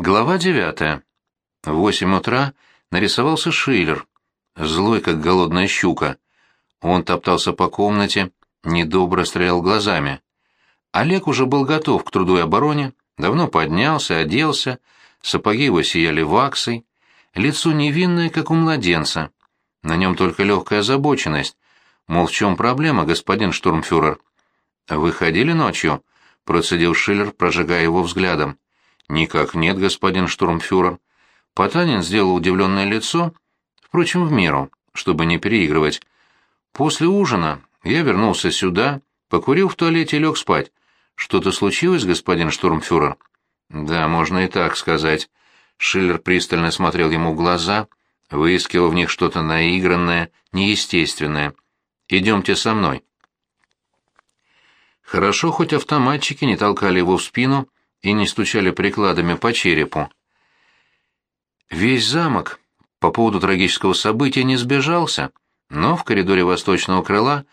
Глава девятая. В восемь утра нарисовался Шиллер, злой, как голодная щука. Он топтался по комнате, недобро стрелял глазами. Олег уже был готов к труду и обороне, давно поднялся, оделся, сапоги его сияли ваксой, лицо невинное, как у младенца. На нем только легкая озабоченность. Мол, в чем проблема, господин штурмфюрер? «Вы ходили ночью?» — процедил Шиллер, прожигая его взглядом. «Никак нет, господин штурмфюрер». Потанин сделал удивленное лицо, впрочем, в меру, чтобы не переигрывать. После ужина я вернулся сюда, покурил в туалете и лег спать. Что-то случилось, господин штурмфюрер? Да, можно и так сказать. Шиллер пристально смотрел ему в глаза, выискивал в них что-то наигранное, неестественное. «Идемте со мной». Хорошо, хоть автоматчики не толкали его в спину, и не стучали прикладами по черепу. Весь замок по поводу трагического события не сбежался, но в коридоре восточного крыла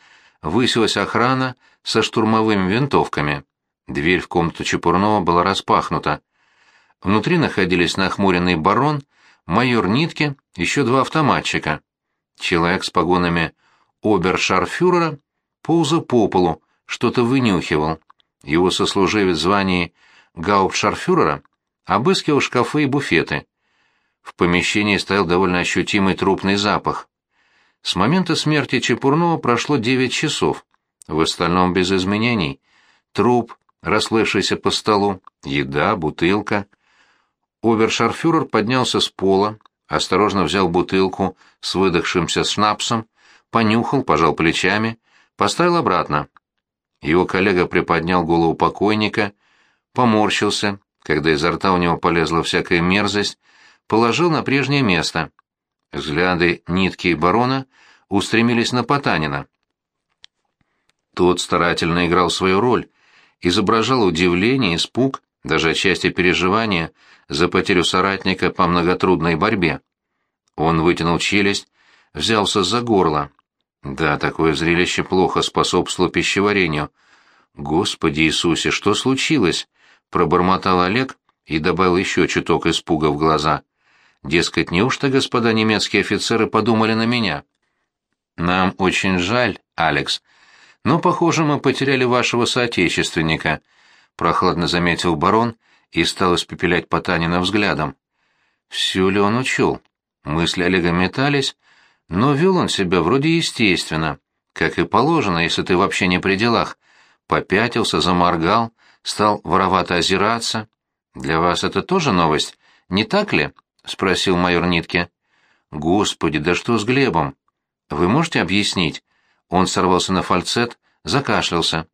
высилась охрана со штурмовыми винтовками. Дверь в комнату Чепурнова была распахнута. Внутри находились нахмуренный барон, майор Нитке, еще два автоматчика. Человек с погонами обершарфюрера ползал по полу, что-то вынюхивал. Его сослуживец в звании гауптшарфюрера обыскивал шкафы и буфеты. В помещении стоял довольно ощутимый трупный запах. С момента смерти Чепурнова прошло девять часов. В остальном без изменений. Труп, расплывшийся по столу, еда, бутылка. Обершарфюрер поднялся с пола, осторожно взял бутылку с выдохшимся шнапсом, понюхал, пожал плечами, поставил обратно. Его коллега приподнял голову покойника поморщился, когда изо рта у него полезла всякая мерзость, положил на прежнее место. Взгляды нитки и барона устремились на Потанина. Тот старательно играл свою роль, изображал удивление, испуг, даже отчасти переживания за потерю соратника по многотрудной борьбе. Он вытянул челюсть, взялся за горло. Да, такое зрелище плохо способствовало пищеварению. Господи Иисусе, что случилось? Пробормотал Олег и добавил еще чуток испуга в глаза. Дескать, неужто господа немецкие офицеры подумали на меня? Нам очень жаль, Алекс, но, похоже, мы потеряли вашего соотечественника, прохладно заметил барон и стал испепелять Потанина взглядом. Все ли он учел? Мысли Олега метались, но вел он себя вроде естественно, как и положено, если ты вообще не при делах. Попятился, заморгал, стал воровато озираться. Для вас это тоже новость, не так ли? спросил майор Нитке. Господи, да что с Глебом? Вы можете объяснить? Он сорвался на фальцет, закашлялся.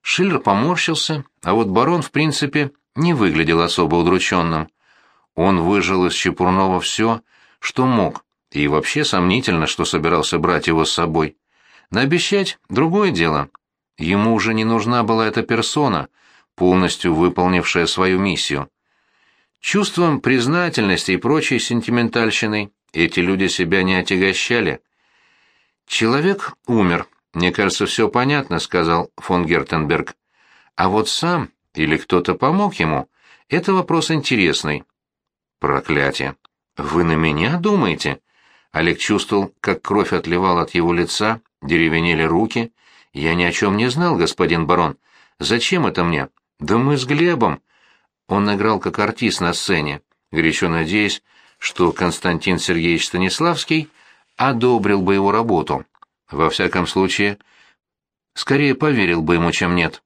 Шиллер поморщился, а вот барон, в принципе, не выглядел особо удрученным. Он выжил из Чепурнова все, что мог, и вообще сомнительно, что собирался брать его с собой. Наобещать — другое дело. Ему уже не нужна была эта персона, полностью выполнившая свою миссию. Чувством признательности и прочей сентиментальщиной эти люди себя не отягощали. «Человек умер, мне кажется, все понятно», — сказал фон Гертенберг. «А вот сам или кто-то помог ему — это вопрос интересный». «Проклятие! Вы на меня думаете?» Олег чувствовал, как кровь отливала от его лица, деревенели руки — «Я ни о чем не знал, господин барон. Зачем это мне?» «Да мы с Глебом». Он играл как артист на сцене, горячо надеясь, что Константин Сергеевич Станиславский одобрил бы его работу. Во всяком случае, скорее поверил бы ему, чем нет.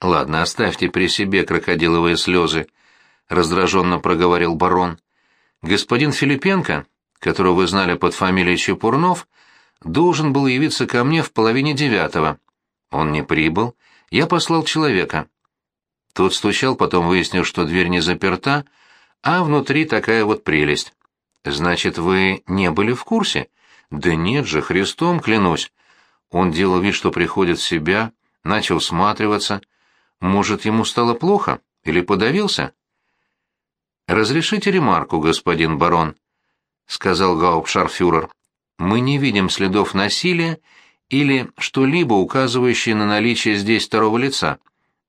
«Ладно, оставьте при себе крокодиловые слезы», — раздраженно проговорил барон. «Господин Филипенко, которого вы знали под фамилией Чепурнов, — должен был явиться ко мне в половине девятого. Он не прибыл, я послал человека. Тот стучал, потом выяснил, что дверь не заперта, а внутри такая вот прелесть. Значит, вы не были в курсе? Да нет же, Христом клянусь. Он делал вид, что приходит в себя, начал сматриваться. Может, ему стало плохо или подавился? Разрешите ремарку, господин барон, сказал гауптшарфюрер мы не видим следов насилия или что-либо указывающее на наличие здесь второго лица.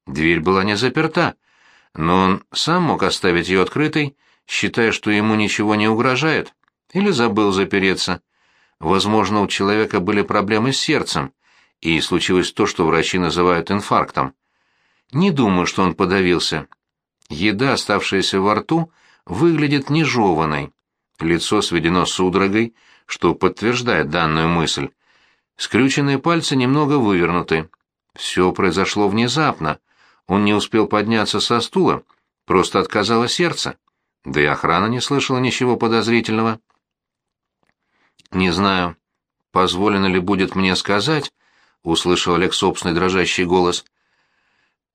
Дверь была не заперта. но он сам мог оставить ее открытой, считая, что ему ничего не угрожает, или забыл запереться. Возможно, у человека были проблемы с сердцем, и случилось то, что врачи называют инфарктом. Не думаю, что он подавился. Еда, оставшаяся во рту, выглядит нежеванной. Лицо сведено судорогой, что подтверждает данную мысль. Скрюченные пальцы немного вывернуты. Все произошло внезапно. Он не успел подняться со стула, просто отказало сердце. Да и охрана не слышала ничего подозрительного. «Не знаю, позволено ли будет мне сказать», — услышал Олег собственный дрожащий голос.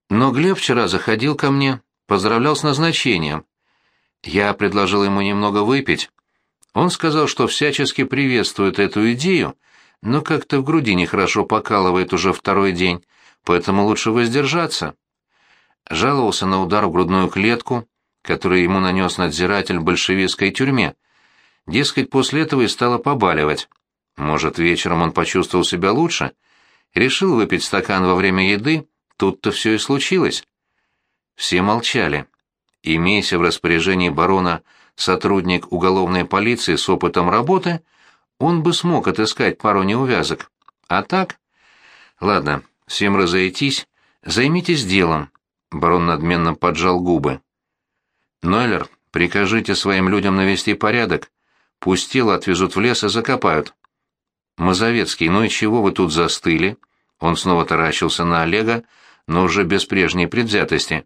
«Но Глеб вчера заходил ко мне, поздравлял с назначением. Я предложил ему немного выпить. Он сказал, что всячески приветствует эту идею, но как-то в груди нехорошо покалывает уже второй день, поэтому лучше воздержаться. Жаловался на удар в грудную клетку, который ему нанес надзиратель в большевистской тюрьме. Дескать, после этого и стало побаливать. Может, вечером он почувствовал себя лучше? Решил выпить стакан во время еды, тут-то все и случилось. Все молчали. Имейся в распоряжении барона сотрудник уголовной полиции с опытом работы, он бы смог отыскать пару неувязок. А так? Ладно, всем разойтись, займитесь делом. Барон надменно поджал губы. Нойлер, прикажите своим людям навести порядок. Пусть тело отвезут в лес и закопают. Мазовецкий, ну и чего вы тут застыли? Он снова таращился на Олега, но уже без прежней предвзятости.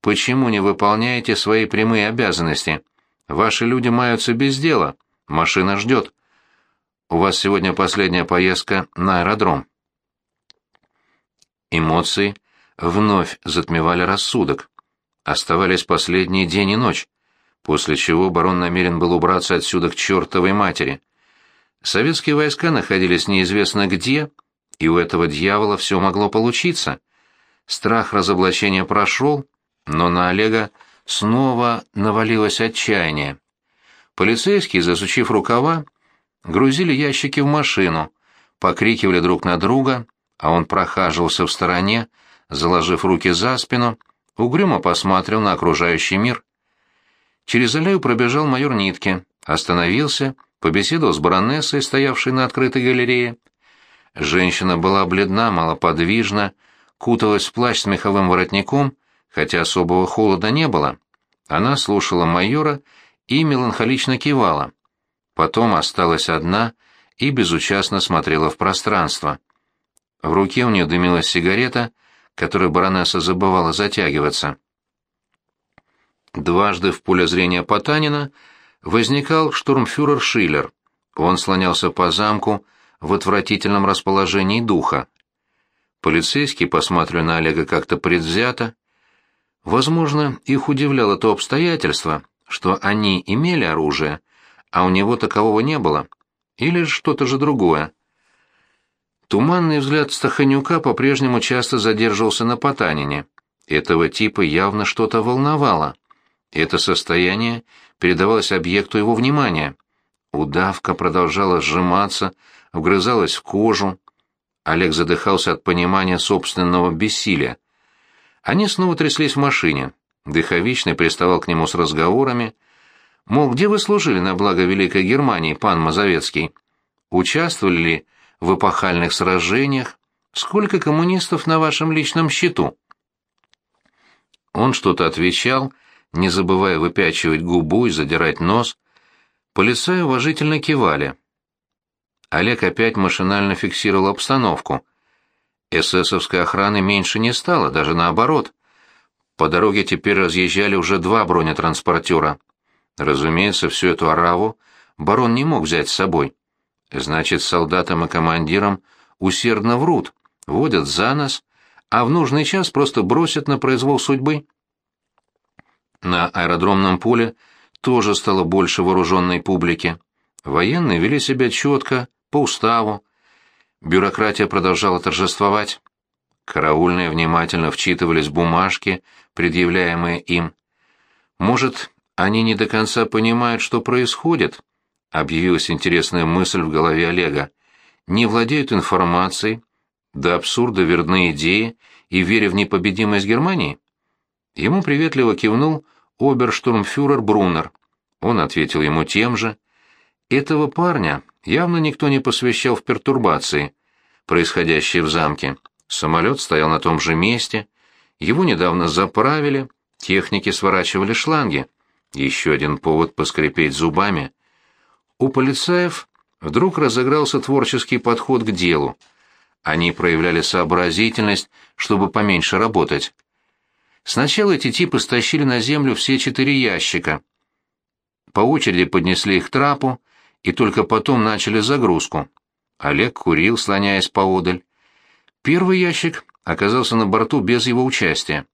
Почему не выполняете свои прямые обязанности? Ваши люди маются без дела. Машина ждет. У вас сегодня последняя поездка на аэродром. Эмоции вновь затмевали рассудок. Оставались последний день и ночь, после чего барон намерен был убраться отсюда к чертовой матери. Советские войска находились неизвестно где, и у этого дьявола все могло получиться. Страх разоблачения прошел, но на Олега снова навалилось отчаяние. Полицейские, засучив рукава, грузили ящики в машину, покрикивали друг на друга, а он прохаживался в стороне, заложив руки за спину, угрюмо посмотрел на окружающий мир. Через аллею пробежал майор Нитке, остановился, побеседовал с баронессой, стоявшей на открытой галерее. Женщина была бледна, малоподвижна, куталась в плащ с меховым воротником, хотя особого холода не было. Она слушала майора и меланхолично кивала. Потом осталась одна и безучастно смотрела в пространство. В руке у нее дымилась сигарета, которой баронесса забывала затягиваться. Дважды в поле зрения Потанина возникал штурмфюрер Шиллер. Он слонялся по замку в отвратительном расположении духа. Полицейский, посматривая на Олега как-то предвзято, Возможно, их удивляло то обстоятельство, что они имели оружие, а у него такового не было, или что-то же другое. Туманный взгляд Стаханюка по-прежнему часто задерживался на Потанине. Этого типа явно что-то волновало. Это состояние передавалось объекту его внимания. Удавка продолжала сжиматься, вгрызалась в кожу. Олег задыхался от понимания собственного бессилия. Они снова тряслись в машине. Дыховичный приставал к нему с разговорами. Мол, где вы служили на благо Великой Германии, пан Мазовецкий? Участвовали ли в эпохальных сражениях? Сколько коммунистов на вашем личном счету? Он что-то отвечал, не забывая выпячивать губу и задирать нос. Полицаи уважительно кивали. Олег опять машинально фиксировал обстановку — эсэсовской охраны меньше не стало, даже наоборот. По дороге теперь разъезжали уже два бронетранспортера. Разумеется, всю эту ораву барон не мог взять с собой. Значит, солдатам и командирам усердно врут, водят за нос, а в нужный час просто бросят на произвол судьбы. На аэродромном поле тоже стало больше вооруженной публики. Военные вели себя четко, по уставу, Бюрократия продолжала торжествовать. Караульные внимательно вчитывались в бумажки, предъявляемые им. «Может, они не до конца понимают, что происходит?» — объявилась интересная мысль в голове Олега. «Не владеют информацией, до абсурда верны идеи и веря в непобедимость Германии?» Ему приветливо кивнул оберштурмфюрер Брунер. Он ответил ему тем же. Этого парня явно никто не посвящал в пертурбации, происходящие в замке. Самолет стоял на том же месте, его недавно заправили, техники сворачивали шланги. Еще один повод поскрипеть зубами. У полицаев вдруг разыгрался творческий подход к делу. Они проявляли сообразительность, чтобы поменьше работать. Сначала эти типы стащили на землю все четыре ящика. По очереди поднесли их трапу и только потом начали загрузку. Олег курил, слоняясь поодаль. Первый ящик оказался на борту без его участия.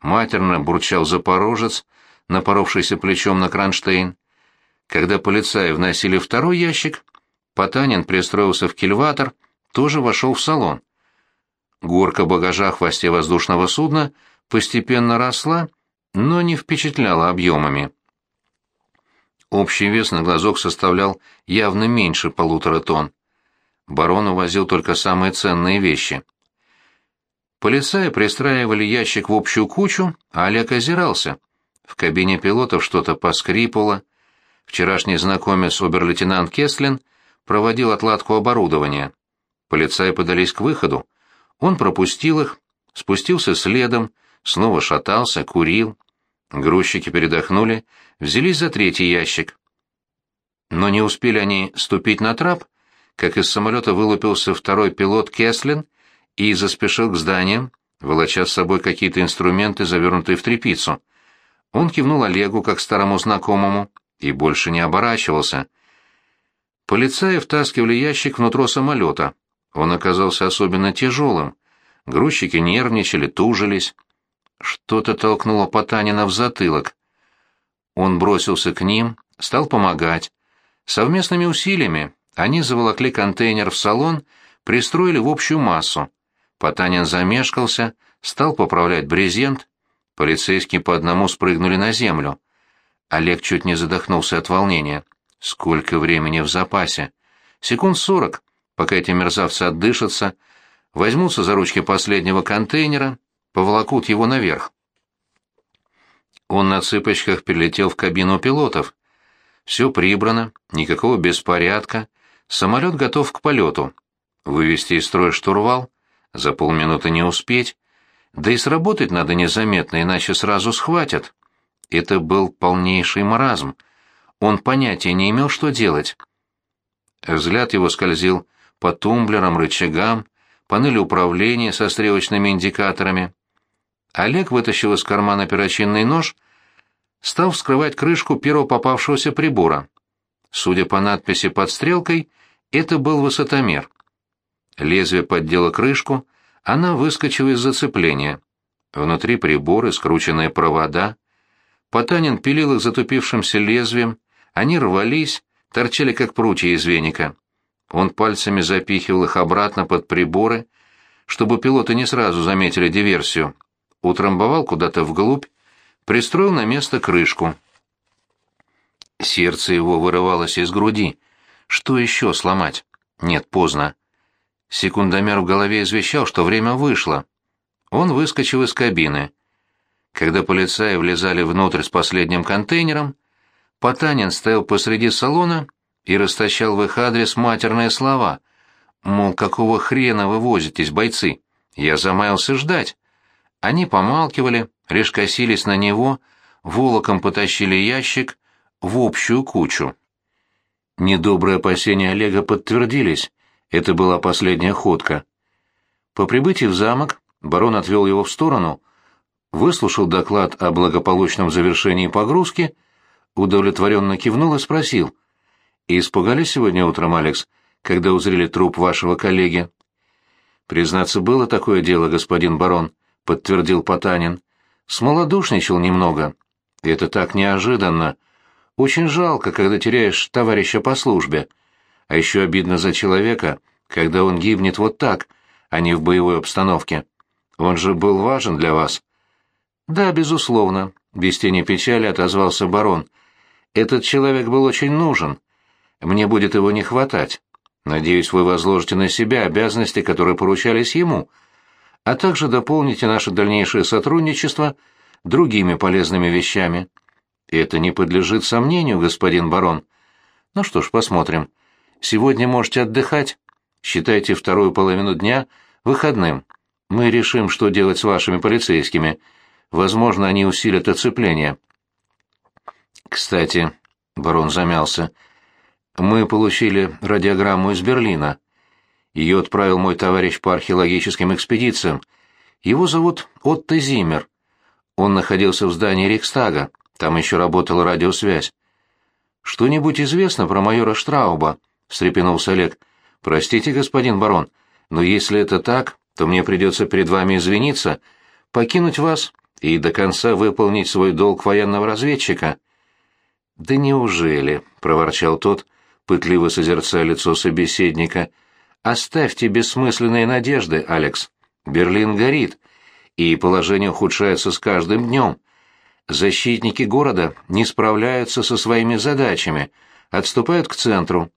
Матерно бурчал запорожец, напоровшийся плечом на кронштейн. Когда полицаи вносили второй ящик, Потанин пристроился в кильватор, тоже вошел в салон. Горка багажа в хвосте воздушного судна постепенно росла, но не впечатляла объемами. Общий вес на глазок составлял явно меньше полутора тонн. Барон увозил только самые ценные вещи — Полицаи пристраивали ящик в общую кучу, а Олег озирался. В кабине пилотов что-то поскрипало. Вчерашний знакомец обер-лейтенант Кестлин проводил отладку оборудования. Полицаи подались к выходу. Он пропустил их, спустился следом, снова шатался, курил. Грузчики передохнули, взялись за третий ящик. Но не успели они ступить на трап, как из самолета вылупился второй пилот Кеслин и заспешил к зданиям, волоча с собой какие-то инструменты, завернутые в тряпицу. Он кивнул Олегу, как старому знакомому, и больше не оборачивался. Полицаи втаскивали ящик внутрь самолета. Он оказался особенно тяжелым. Грузчики нервничали, тужились. Что-то толкнуло Потанина в затылок. Он бросился к ним, стал помогать. Совместными усилиями они заволокли контейнер в салон, пристроили в общую массу. Потанин замешкался, стал поправлять брезент. Полицейские по одному спрыгнули на землю. Олег чуть не задохнулся от волнения. Сколько времени в запасе? Секунд сорок, пока эти мерзавцы отдышатся, возьмутся за ручки последнего контейнера, поволокут его наверх. Он на цыпочках перелетел в кабину пилотов. Все прибрано, никакого беспорядка, самолет готов к полету. Вывести из строя штурвал, за полминуты не успеть. Да и сработать надо незаметно, иначе сразу схватят. Это был полнейший маразм. Он понятия не имел, что делать. Взгляд его скользил по тумблерам, рычагам, панели управления со стрелочными индикаторами. Олег вытащил из кармана перочинный нож, стал вскрывать крышку первого попавшегося прибора. Судя по надписи под стрелкой, это был высотомер. Лезвие поддело крышку, она выскочила из зацепления. Внутри приборы, скрученные провода. Потанин пилил их затупившимся лезвием, они рвались, торчали как прутья из веника. Он пальцами запихивал их обратно под приборы, чтобы пилоты не сразу заметили диверсию. Утрамбовал куда-то вглубь, пристроил на место крышку. Сердце его вырывалось из груди. Что еще сломать? Нет, поздно. Секундомер в голове извещал, что время вышло. Он выскочил из кабины. Когда полицаи влезали внутрь с последним контейнером, Потанин стоял посреди салона и растащал в их адрес матерные слова. Мол, какого хрена вы возитесь, бойцы? Я замаялся ждать. Они помалкивали, лишь косились на него, волоком потащили ящик в общую кучу. Недобрые опасения Олега подтвердились. Это была последняя ходка. По прибытии в замок барон отвел его в сторону, выслушал доклад о благополучном завершении погрузки, удовлетворенно кивнул и спросил. «Испугались сегодня утром, Алекс, когда узрели труп вашего коллеги?» «Признаться, было такое дело, господин барон», — подтвердил Потанин. «Смолодушничал немного. Это так неожиданно. Очень жалко, когда теряешь товарища по службе. А еще обидно за человека, когда он гибнет вот так, а не в боевой обстановке. Он же был важен для вас. Да, безусловно, без тени печали отозвался барон. Этот человек был очень нужен. Мне будет его не хватать. Надеюсь, вы возложите на себя обязанности, которые поручались ему, а также дополните наше дальнейшее сотрудничество другими полезными вещами. Это не подлежит сомнению, господин барон. Ну что ж, посмотрим. Сегодня можете отдыхать. Считайте вторую половину дня выходным. Мы решим, что делать с вашими полицейскими. Возможно, они усилят оцепление. Кстати, барон замялся. Мы получили радиограмму из Берлина. Ее отправил мой товарищ по археологическим экспедициям. Его зовут Отто Зиммер. Он находился в здании Рейхстага. Там еще работала радиосвязь. «Что-нибудь известно про майора Штрауба?» — встрепенулся Олег. «Простите, господин барон, но если это так, то мне придется перед вами извиниться, покинуть вас и до конца выполнить свой долг военного разведчика». «Да неужели?» — проворчал тот, пытливо созерцая лицо собеседника. «Оставьте бессмысленные надежды, Алекс. Берлин горит, и положение ухудшается с каждым днем. Защитники города не справляются со своими задачами, отступают к центру.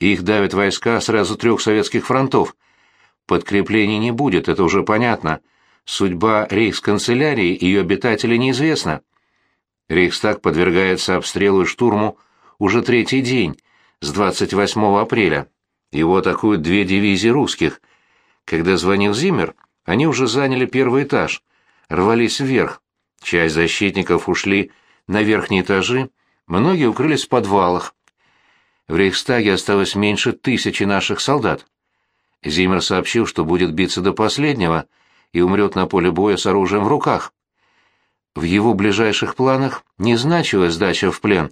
Их давят войска сразу трех советских фронтов. Подкреплений не будет, это уже понятно. Судьба рейхсканцелярии и ее обитателей неизвестна. Рейхстаг подвергается обстрелу и штурму уже третий день, с 28 апреля. Его атакуют две дивизии русских. Когда звонил Зиммер, они уже заняли первый этаж, рвались вверх, Часть защитников ушли на верхние этажи, многие укрылись в подвалах. В Рейхстаге осталось меньше тысячи наших солдат. Зиммер сообщил, что будет биться до последнего и умрет на поле боя с оружием в руках. В его ближайших планах не значилась сдача в плен.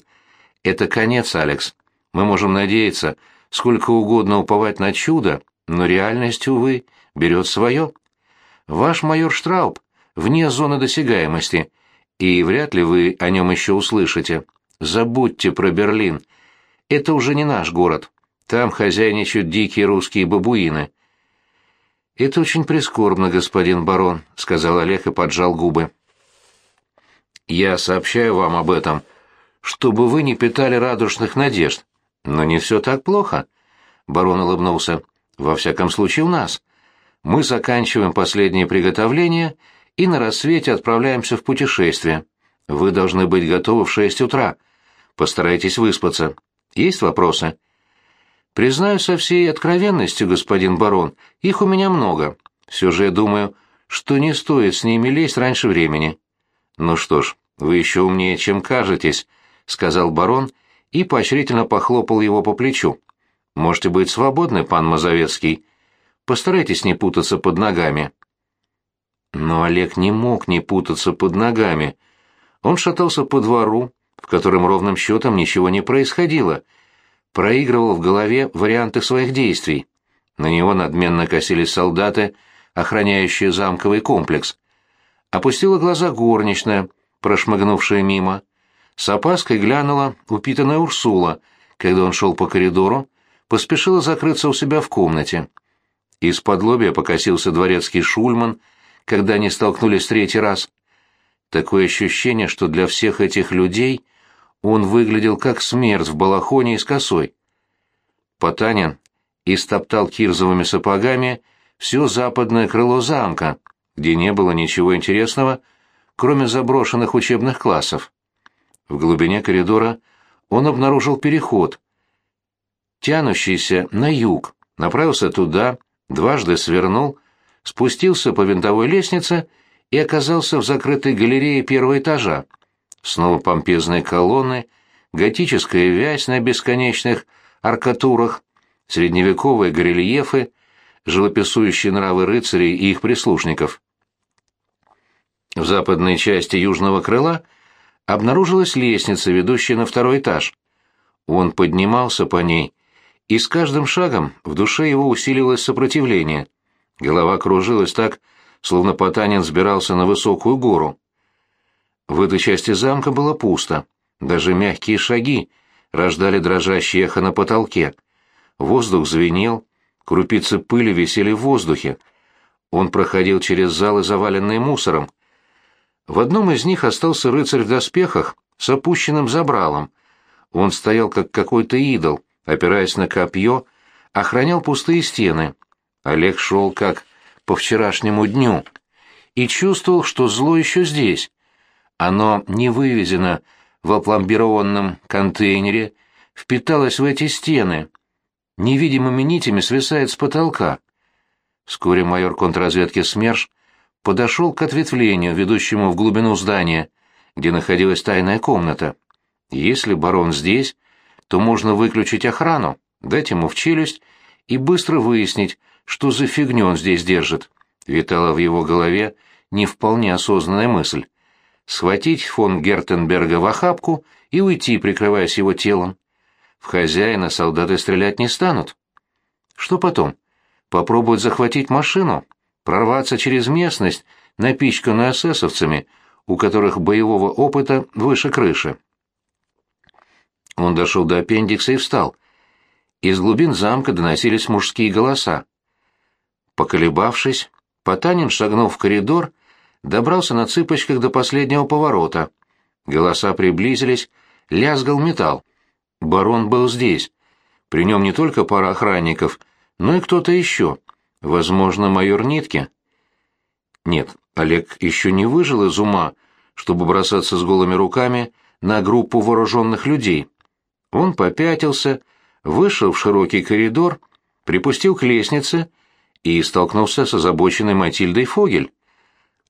Это конец, Алекс. Мы можем надеяться, сколько угодно уповать на чудо, но реальность, увы, берет свое. Ваш майор Штрауб вне зоны досягаемости, и вряд ли вы о нем еще услышите. Забудьте про Берлин. Это уже не наш город. Там хозяйничают дикие русские бабуины. «Это очень прискорбно, господин барон», — сказал Олег и поджал губы. «Я сообщаю вам об этом, чтобы вы не питали радужных надежд. Но не все так плохо», — барон улыбнулся. «Во всяком случае у нас. Мы заканчиваем последние приготовления и на рассвете отправляемся в путешествие. Вы должны быть готовы в шесть утра. Постарайтесь выспаться. Есть вопросы? Признаю со всей откровенностью, господин барон, их у меня много. Все же я думаю, что не стоит с ними лезть раньше времени. Ну что ж, вы еще умнее, чем кажетесь, сказал барон и поощрительно похлопал его по плечу. Можете быть свободны, пан Мазовецкий. Постарайтесь не путаться под ногами. Но Олег не мог не путаться под ногами. Он шатался по двору, в котором ровным счетом ничего не происходило, проигрывал в голове варианты своих действий. На него надменно косились солдаты, охраняющие замковый комплекс. Опустила глаза горничная, прошмыгнувшая мимо. С опаской глянула упитанная Урсула, когда он шел по коридору, поспешила закрыться у себя в комнате. Из-под лобья покосился дворецкий Шульман — когда они столкнулись третий раз. Такое ощущение, что для всех этих людей он выглядел как смерть в балахоне и с косой. Потанин истоптал кирзовыми сапогами все западное крыло замка, где не было ничего интересного, кроме заброшенных учебных классов. В глубине коридора он обнаружил переход, тянущийся на юг, направился туда, дважды свернул спустился по винтовой лестнице и оказался в закрытой галерее первого этажа. Снова помпезные колонны, готическая вязь на бесконечных аркатурах, средневековые горельефы, живописующие нравы рыцарей и их прислушников. В западной части южного крыла обнаружилась лестница, ведущая на второй этаж. Он поднимался по ней, и с каждым шагом в душе его усиливалось сопротивление. Голова кружилась так, словно Потанин сбирался на высокую гору. В этой части замка было пусто. Даже мягкие шаги рождали дрожащее эхо на потолке. Воздух звенел, крупицы пыли висели в воздухе. Он проходил через залы, заваленные мусором. В одном из них остался рыцарь в доспехах с опущенным забралом. Он стоял как какой-то идол, опираясь на копье, охранял пустые стены. Олег шел как по вчерашнему дню и чувствовал, что зло еще здесь. Оно не вывезено в опломбированном контейнере, впиталось в эти стены, невидимыми нитями свисает с потолка. Вскоре майор контрразведки СМЕРШ подошел к ответвлению, ведущему в глубину здания, где находилась тайная комната. Если барон здесь, то можно выключить охрану, дать ему в челюсть и быстро выяснить, что за фигню он здесь держит. Витала в его голове не вполне осознанная мысль. Схватить фон Гертенберга в охапку и уйти, прикрываясь его телом. В хозяина солдаты стрелять не станут. Что потом? Попробуют захватить машину? Прорваться через местность, напичканную эсэсовцами, у которых боевого опыта выше крыши. Он дошел до аппендикса и встал. Из глубин замка доносились мужские голоса. Поколебавшись, Потанин шагнул в коридор, добрался на цыпочках до последнего поворота. Голоса приблизились, лязгал металл. Барон был здесь. При нем не только пара охранников, но и кто-то еще. Возможно, майор Нитке? Нет, Олег еще не выжил из ума, чтобы бросаться с голыми руками на группу вооруженных людей. Он попятился, вышел в широкий коридор, припустил к лестнице и столкнулся с озабоченной Матильдой Фогель.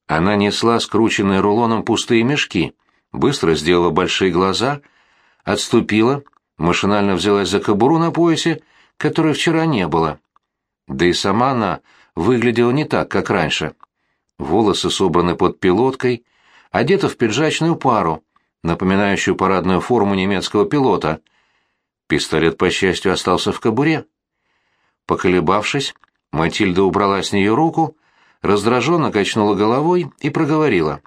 Она несла скрученные рулоном пустые мешки, быстро сделала большие глаза, отступила, машинально взялась за кобуру на поясе, которой вчера не было. Да и сама она выглядела не так, как раньше. Волосы собраны под пилоткой, одета в пиджачную пару, напоминающую парадную форму немецкого пилота. Пистолет, по счастью, остался в кобуре. Поколебавшись, Матильда убрала с нее руку, раздраженно качнула головой и проговорила.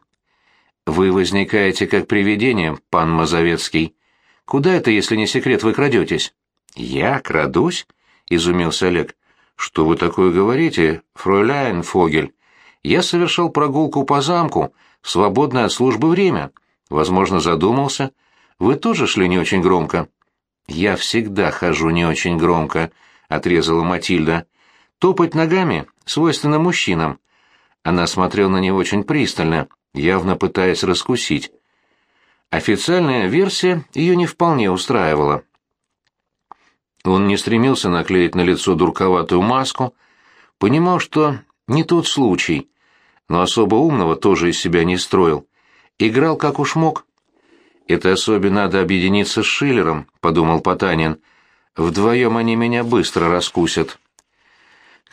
«Вы возникаете как привидение, пан Мазовецкий. Куда это, если не секрет, вы крадетесь?» «Я крадусь?» — изумился Олег. «Что вы такое говорите, фройляйн Фогель? Я совершал прогулку по замку свободное от службы время. Возможно, задумался. Вы тоже шли не очень громко?» «Я всегда хожу не очень громко», — отрезала Матильда. «Топать ногами свойственно мужчинам». Она смотрела на него очень пристально, явно пытаясь раскусить. Официальная версия ее не вполне устраивала. Он не стремился наклеить на лицо дурковатую маску, понимал, что не тот случай, но особо умного тоже из себя не строил. Играл как уж мог. «Это особенно надо объединиться с Шиллером», — подумал Потанин. «Вдвоем они меня быстро раскусят».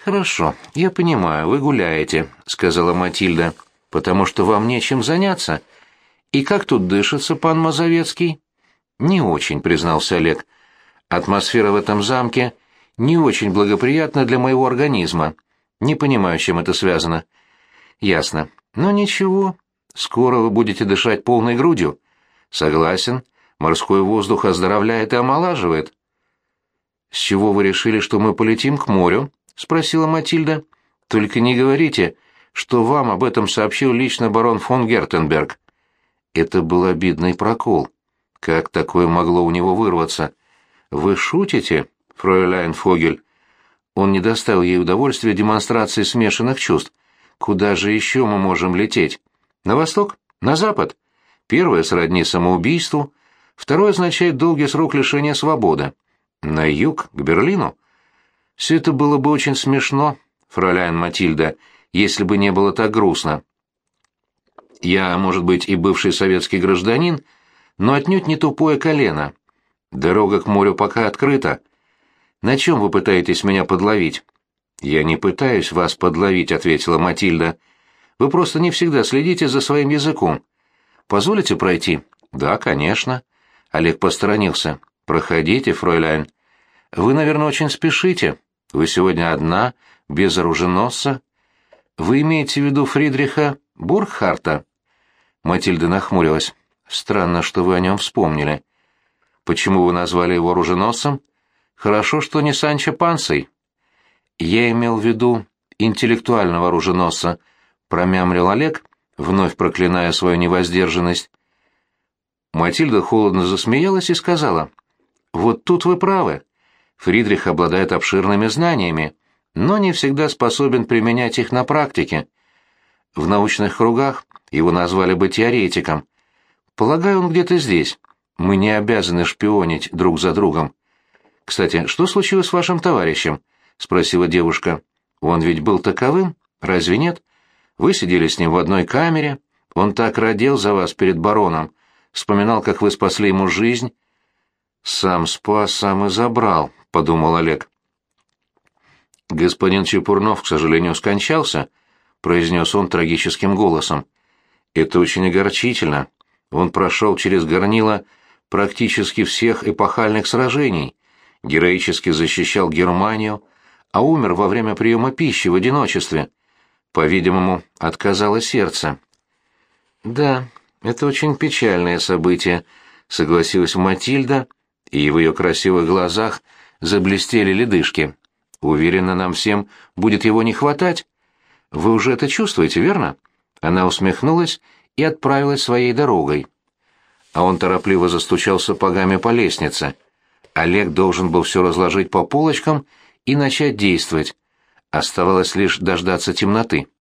«Хорошо, я понимаю, вы гуляете», — сказала Матильда, — «потому что вам нечем заняться. И как тут дышится, пан Мазовецкий?» «Не очень», — признался Олег. Атмосфера в этом замке не очень благоприятна для моего организма. Не понимаю, с чем это связано. Ясно. Но ничего. Скоро вы будете дышать полной грудью. Согласен. Морской воздух оздоровляет и омолаживает. С чего вы решили, что мы полетим к морю? спросила Матильда. Только не говорите, что вам об этом сообщил лично барон фон Гертенберг. Это был обидный прокол. Как такое могло у него вырваться? «Вы шутите, фройляйн Фогель?» Он не доставил ей удовольствия демонстрации смешанных чувств. «Куда же еще мы можем лететь? На восток? На запад? Первое сродни самоубийству, второе означает долгий срок лишения свободы. На юг, к Берлину?» «Все это было бы очень смешно, фройляйн Матильда, если бы не было так грустно. Я, может быть, и бывший советский гражданин, но отнюдь не тупое колено, Дорога к морю пока открыта. На чем вы пытаетесь меня подловить? Я не пытаюсь вас подловить, ответила Матильда. Вы просто не всегда следите за своим языком. Позволите пройти? Да, конечно. Олег посторонился. Проходите, фройляйн. Вы, наверное, очень спешите. Вы сегодня одна, без оруженосца. Вы имеете в виду Фридриха Бурхарта? Матильда нахмурилась. Странно, что вы о нем вспомнили. Почему вы назвали его оруженосцем? Хорошо, что не Санчо Пансой. Я имел в виду интеллектуального оруженосца, промямлил Олег, вновь проклиная свою невоздержанность. Матильда холодно засмеялась и сказала, «Вот тут вы правы. Фридрих обладает обширными знаниями, но не всегда способен применять их на практике. В научных кругах его назвали бы теоретиком, Полагаю, он где-то здесь. Мы не обязаны шпионить друг за другом. Кстати, что случилось с вашим товарищем? спросила девушка. Он ведь был таковым, разве нет? Вы сидели с ним в одной камере. Он так родил за вас перед бароном, вспоминал, как вы спасли ему жизнь. Сам спас, сам и забрал, подумал Олег. Господин Чепурнов, к сожалению, скончался, произнес он трагическим голосом. Это очень огорчительно. Он прошел через горнило практически всех эпохальных сражений, героически защищал Германию, а умер во время приема пищи в одиночестве. По-видимому, отказало сердце. «Да, это очень печальное событие», — согласилась Матильда, и в ее красивых глазах заблестели ледышки. «Уверена, нам всем будет его не хватать. Вы уже это чувствуете, верно?» Она усмехнулась и отправилась своей дорогой. А он торопливо застучал сапогами по лестнице. Олег должен был все разложить по полочкам и начать действовать. Оставалось лишь дождаться темноты.